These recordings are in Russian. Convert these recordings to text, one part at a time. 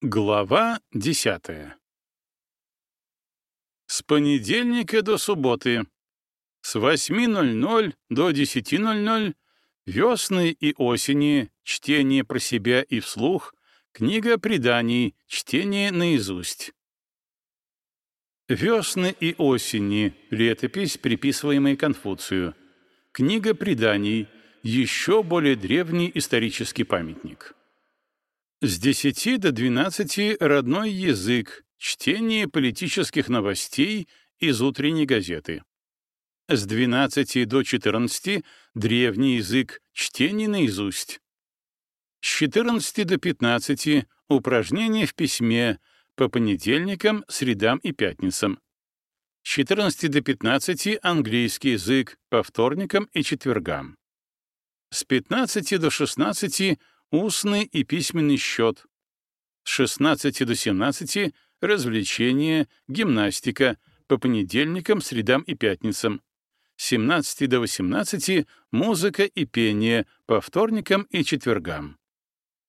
Глава десятая. С понедельника до субботы. С 8.00 до 10.00 весны и осени. Чтение про себя и вслух, книга преданий, чтение наизусть. Весны и осени — летопись, приписываемая Конфуцию. Книга преданий — еще более древний исторический памятник. С 10 до 12 родной язык, чтение политических новостей из утренней газеты. С 12 до 14 древний язык, чтение наизусть. С 14 до 15 упражнения в письме по понедельникам, средам и пятницам. С 14 до 15 английский язык по вторникам и четвергам. С 15 до 16 устный и письменный счет. С 16 до 17 — развлечения, гимнастика, по понедельникам, средам и пятницам. С 17 до 18 — музыка и пение, по вторникам и четвергам.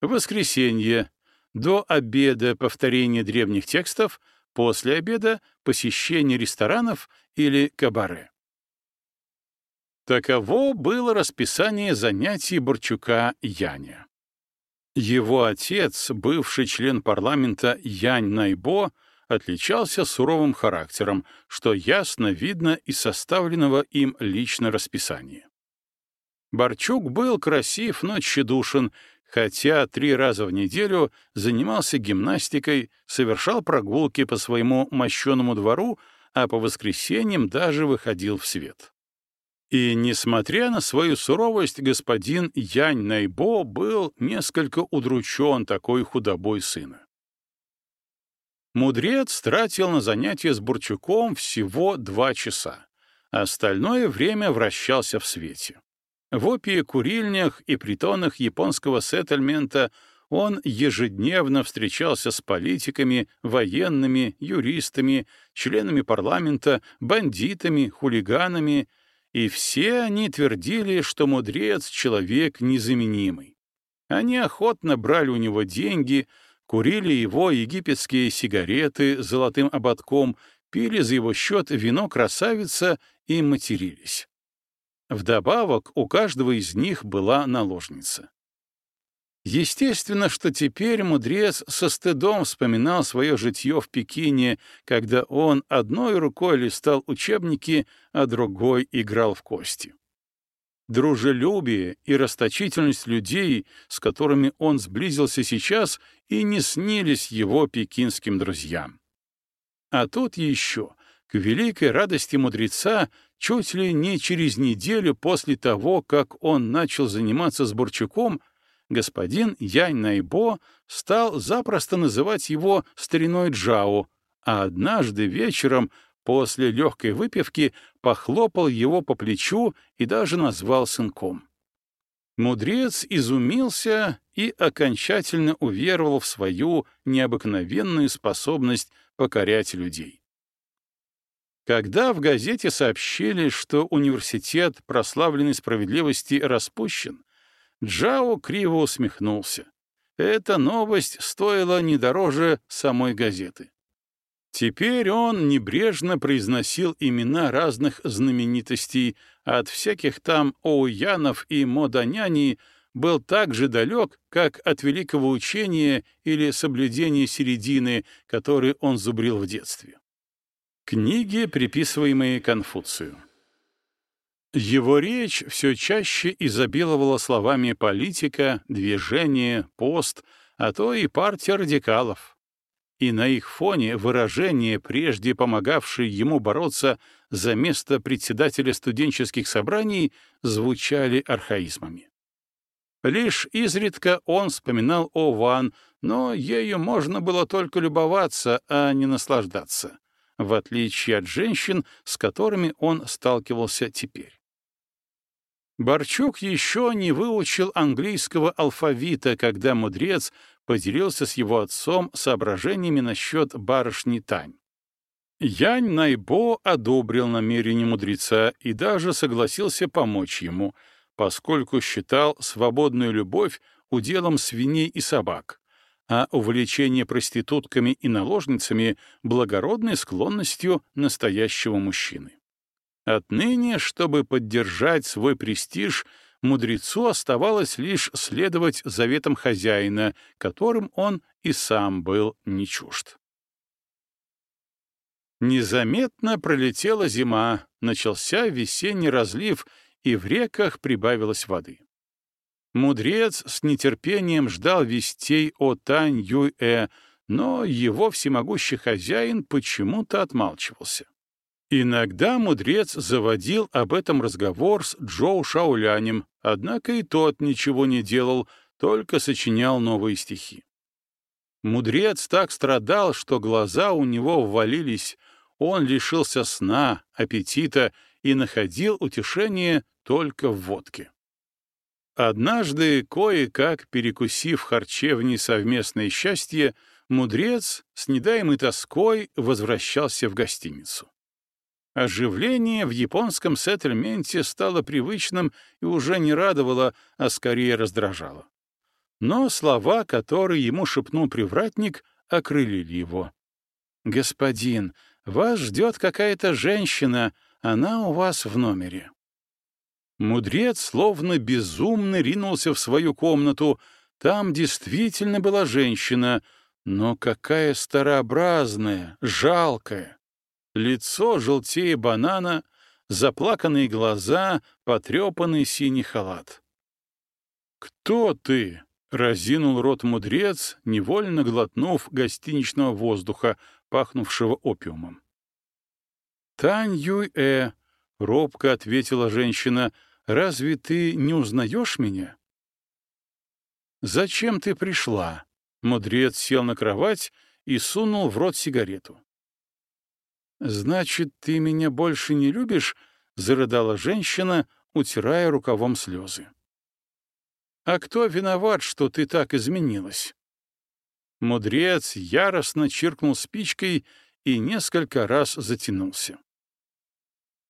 Воскресенье. До обеда повторение древних текстов, после обеда — посещение ресторанов или кабаре. Таково было расписание занятий Борчука Яня. Его отец, бывший член парламента Янь Найбо, отличался суровым характером, что ясно видно из составленного им лично расписания. Борчук был красив, но тщедушен, хотя три раза в неделю занимался гимнастикой, совершал прогулки по своему мощеному двору, а по воскресеньям даже выходил в свет. И, несмотря на свою суровость, господин Янь Найбо был несколько удручен такой худобой сына. Мудрец тратил на занятия с Бурчуком всего два часа. Остальное время вращался в свете. В опии-курильнях и притонах японского сеттельмента он ежедневно встречался с политиками, военными, юристами, членами парламента, бандитами, хулиганами — и все они твердили, что мудрец — человек незаменимый. Они охотно брали у него деньги, курили его египетские сигареты с золотым ободком, пили за его счет вино красавица и матерились. Вдобавок у каждого из них была наложница. Естественно, что теперь мудрец со стыдом вспоминал свое житье в Пекине, когда он одной рукой листал учебники, а другой играл в кости. Дружелюбие и расточительность людей, с которыми он сблизился сейчас, и не снились его пекинским друзьям. А тут еще, к великой радости мудреца, чуть ли не через неделю после того, как он начал заниматься с Бурчуком, господин Янь Найбо стал запросто называть его стариной Джао, а однажды вечером после легкой выпивки похлопал его по плечу и даже назвал сынком. Мудрец изумился и окончательно уверовал в свою необыкновенную способность покорять людей. Когда в газете сообщили, что университет прославленной справедливости распущен, Джао криво усмехнулся. Эта новость стоила не дороже самой газеты. Теперь он небрежно произносил имена разных знаменитостей, от всяких там Оуянов и Моданяни был так же далек, как от великого учения или соблюдения середины, который он зубрил в детстве. Книги, приписываемые Конфуцию. Его речь все чаще изобиловала словами политика, движение, пост, а то и партия радикалов. И на их фоне выражения, прежде помогавшие ему бороться за место председателя студенческих собраний, звучали архаизмами. Лишь изредка он вспоминал о Ван, но ею можно было только любоваться, а не наслаждаться, в отличие от женщин, с которыми он сталкивался теперь. Борчук еще не выучил английского алфавита, когда мудрец поделился с его отцом соображениями насчет барышни Тань. Янь Найбо одобрил намерение мудреца и даже согласился помочь ему, поскольку считал свободную любовь уделом свиней и собак, а увлечение проститутками и наложницами — благородной склонностью настоящего мужчины. Отныне, чтобы поддержать свой престиж, мудрецу оставалось лишь следовать заветам хозяина, которым он и сам был не чужд. Незаметно пролетела зима, начался весенний разлив, и в реках прибавилось воды. Мудрец с нетерпением ждал вестей о Тань Юэ, но его всемогущий хозяин почему-то отмалчивался. Иногда мудрец заводил об этом разговор с Джоу Шаулянем, однако и тот ничего не делал, только сочинял новые стихи. Мудрец так страдал, что глаза у него ввалились, он лишился сна, аппетита и находил утешение только в водке. Однажды, кое-как перекусив харчевни совместное счастье, мудрец с недаемой тоской возвращался в гостиницу. Оживление в японском сеттельменте стало привычным и уже не радовало, а скорее раздражало. Но слова, которые ему шепнул привратник, окрылили его. «Господин, вас ждет какая-то женщина, она у вас в номере». Мудрец словно безумно ринулся в свою комнату. Там действительно была женщина, но какая старообразная, жалкая. Лицо желтее банана, заплаканные глаза, потрепанный синий халат. «Кто ты?» — разинул рот мудрец, невольно глотнув гостиничного воздуха, пахнувшего опиумом. «Тань Юэ», — робко ответила женщина, — «разве ты не узнаешь меня?» «Зачем ты пришла?» Мудрец сел на кровать и сунул в рот сигарету. «Значит, ты меня больше не любишь?» — зарыдала женщина, утирая рукавом слезы. «А кто виноват, что ты так изменилась?» Мудрец яростно чиркнул спичкой и несколько раз затянулся.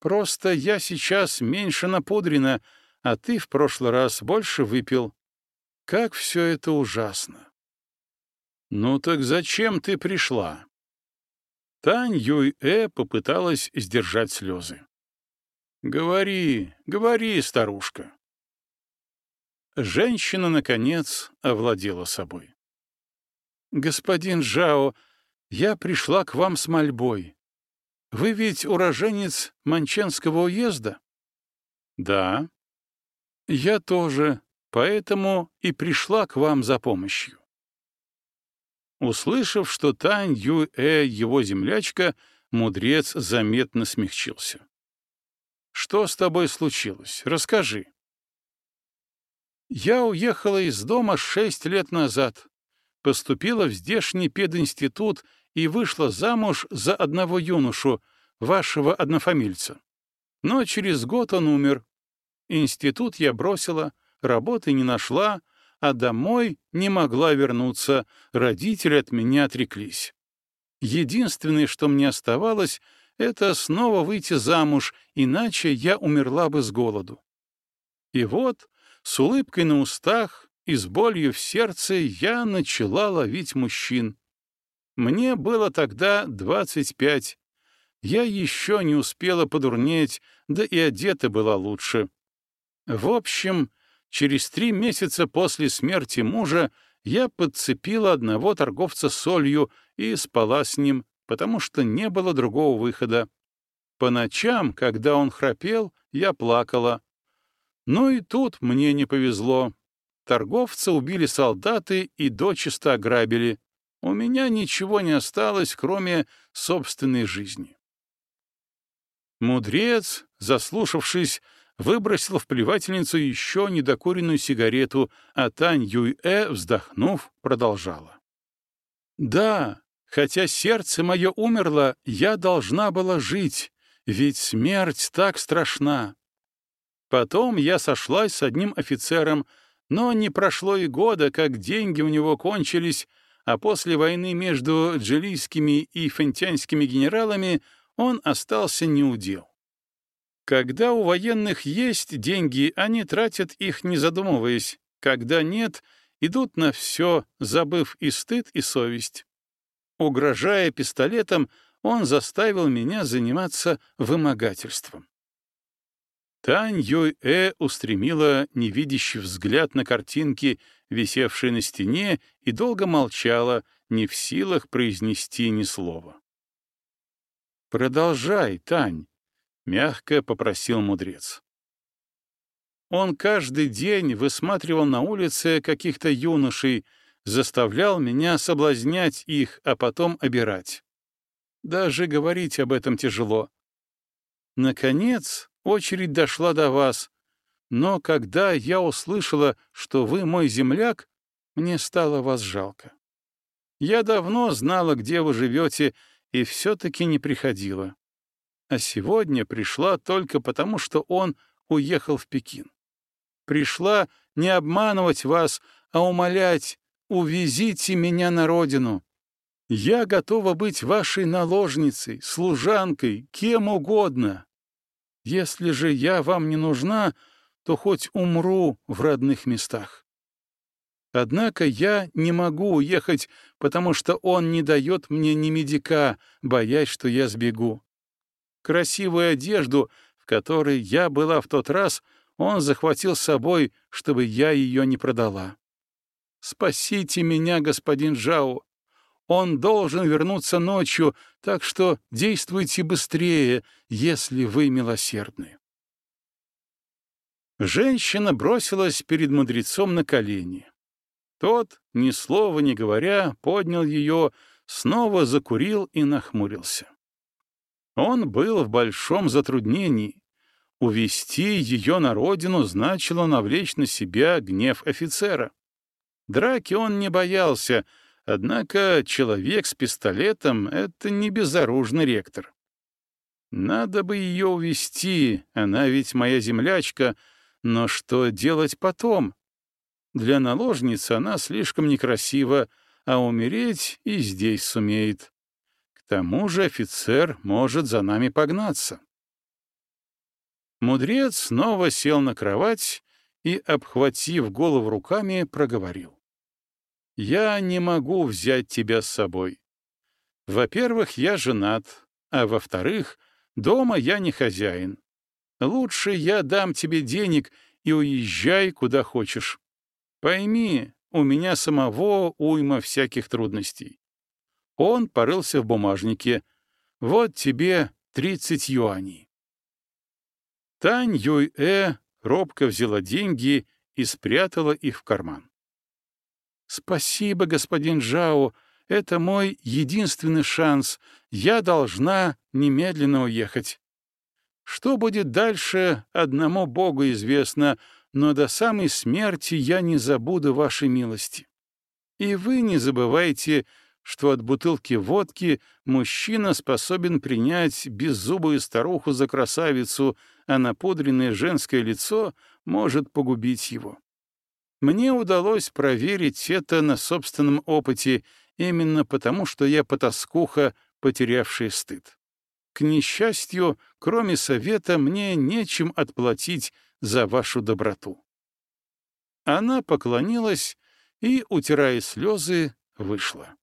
«Просто я сейчас меньше напудрена, а ты в прошлый раз больше выпил. Как все это ужасно!» «Ну так зачем ты пришла?» Тань Юй-э попыталась сдержать слезы. «Говори, говори, старушка». Женщина, наконец, овладела собой. «Господин Жао, я пришла к вам с мольбой. Вы ведь уроженец Манченского уезда?» «Да». «Я тоже, поэтому и пришла к вам за помощью. Услышав, что Тань Юэ его землячка, мудрец заметно смягчился. «Что с тобой случилось? Расскажи». «Я уехала из дома шесть лет назад, поступила в здешний пединститут и вышла замуж за одного юношу, вашего однофамильца. Но через год он умер. Институт я бросила, работы не нашла, а домой не могла вернуться, родители от меня отреклись. Единственное, что мне оставалось, это снова выйти замуж, иначе я умерла бы с голоду. И вот, с улыбкой на устах и с болью в сердце я начала ловить мужчин. Мне было тогда двадцать пять. Я еще не успела подурнеть, да и одета была лучше. В общем, Через три месяца после смерти мужа я подцепила одного торговца солью и спала с ним, потому что не было другого выхода. По ночам, когда он храпел, я плакала. Ну и тут мне не повезло. Торговца убили солдаты и дочисто ограбили. У меня ничего не осталось, кроме собственной жизни. Мудрец, заслушавшись, выбросил в плевательницу еще недокуренную сигарету, а Тань Юйэ, вздохнув, продолжала. «Да, хотя сердце мое умерло, я должна была жить, ведь смерть так страшна. Потом я сошлась с одним офицером, но не прошло и года, как деньги у него кончились, а после войны между джилийскими и фентянскими генералами он остался неудел. Когда у военных есть деньги, они тратят их, не задумываясь. Когда нет, идут на все, забыв и стыд, и совесть. Угрожая пистолетом, он заставил меня заниматься вымогательством. Тань Юй-э устремила невидящий взгляд на картинки, висевшие на стене, и долго молчала, не в силах произнести ни слова. «Продолжай, Тань», — мягко попросил мудрец. Он каждый день высматривал на улице каких-то юношей, заставлял меня соблазнять их, а потом обирать. Даже говорить об этом тяжело. Наконец, очередь дошла до вас, но когда я услышала, что вы мой земляк, мне стало вас жалко. Я давно знала, где вы живете, и все-таки не приходила. А сегодня пришла только потому, что он уехал в Пекин. Пришла не обманывать вас, а умолять, увезите меня на родину. Я готова быть вашей наложницей, служанкой, кем угодно. Если же я вам не нужна, то хоть умру в родных местах. Однако я не могу уехать, потому что он не дает мне ни медика, боясь, что я сбегу. Красивую одежду, в которой я была в тот раз, он захватил с собой, чтобы я ее не продала. Спасите меня, господин Жао. Он должен вернуться ночью, так что действуйте быстрее, если вы милосердны. Женщина бросилась перед мудрецом на колени. Тот, ни слова не говоря, поднял ее, снова закурил и нахмурился. Он был в большом затруднении. Увести ее на родину значило навлечь на себя гнев офицера. Драки он не боялся, однако человек с пистолетом — это не безоружный ректор. Надо бы ее увести, она ведь моя землячка, но что делать потом? Для наложницы она слишком некрасива, а умереть и здесь сумеет. Тому же офицер может за нами погнаться. Мудрец снова сел на кровать и, обхватив голову руками, проговорил. Я не могу взять тебя с собой. Во-первых, я женат, а во-вторых, дома я не хозяин. Лучше я дам тебе денег и уезжай куда хочешь. Пойми, у меня самого уйма всяких трудностей. Он порылся в бумажнике. Вот тебе тридцать юаней. Тань Юй-э робко взяла деньги и спрятала их в карман. «Спасибо, господин Жао, это мой единственный шанс. Я должна немедленно уехать. Что будет дальше, одному Богу известно, но до самой смерти я не забуду вашей милости. И вы не забывайте, что от бутылки водки мужчина способен принять беззубую старуху за красавицу, а напудренное женское лицо может погубить его. Мне удалось проверить это на собственном опыте именно потому, что я потаскуха, потерявшая стыд. К несчастью, кроме совета, мне нечем отплатить за вашу доброту. Она поклонилась и, утирая слезы, вышла.